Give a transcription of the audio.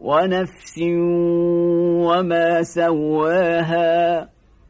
ونفس وما سواها